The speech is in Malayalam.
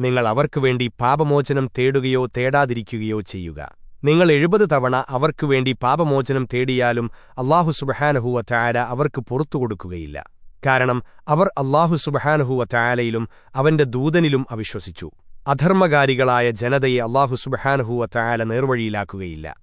നിങ്ങൾ അവർക്കുവേണ്ടി പാപമോചനം തേടുകയോ തേടാതിരിക്കുകയോ ചെയ്യുക. നിങ്ങൾ എഴുപത് തവണ അവർക്കുവേണ്ടി പാപമോചനം തേടിയാലും അള്ളാഹു സുബഹാനഹുവ ചായാല അവർക്ക് പുറത്തു കൊടുക്കുകയില്ല. കാരണം അവർ അള്ളാഹു സുബഹാനഹുവ ചായാലയിലും അവന്റെ ദൂതനിലും അവിശ്വസിച്ചു. അധർമ്മകാരികളായ ജനതയെ അള്ളാഹു സുബഹാനഹുവ ചായാല നേർവഴിയിലാക്കുകയില്ല.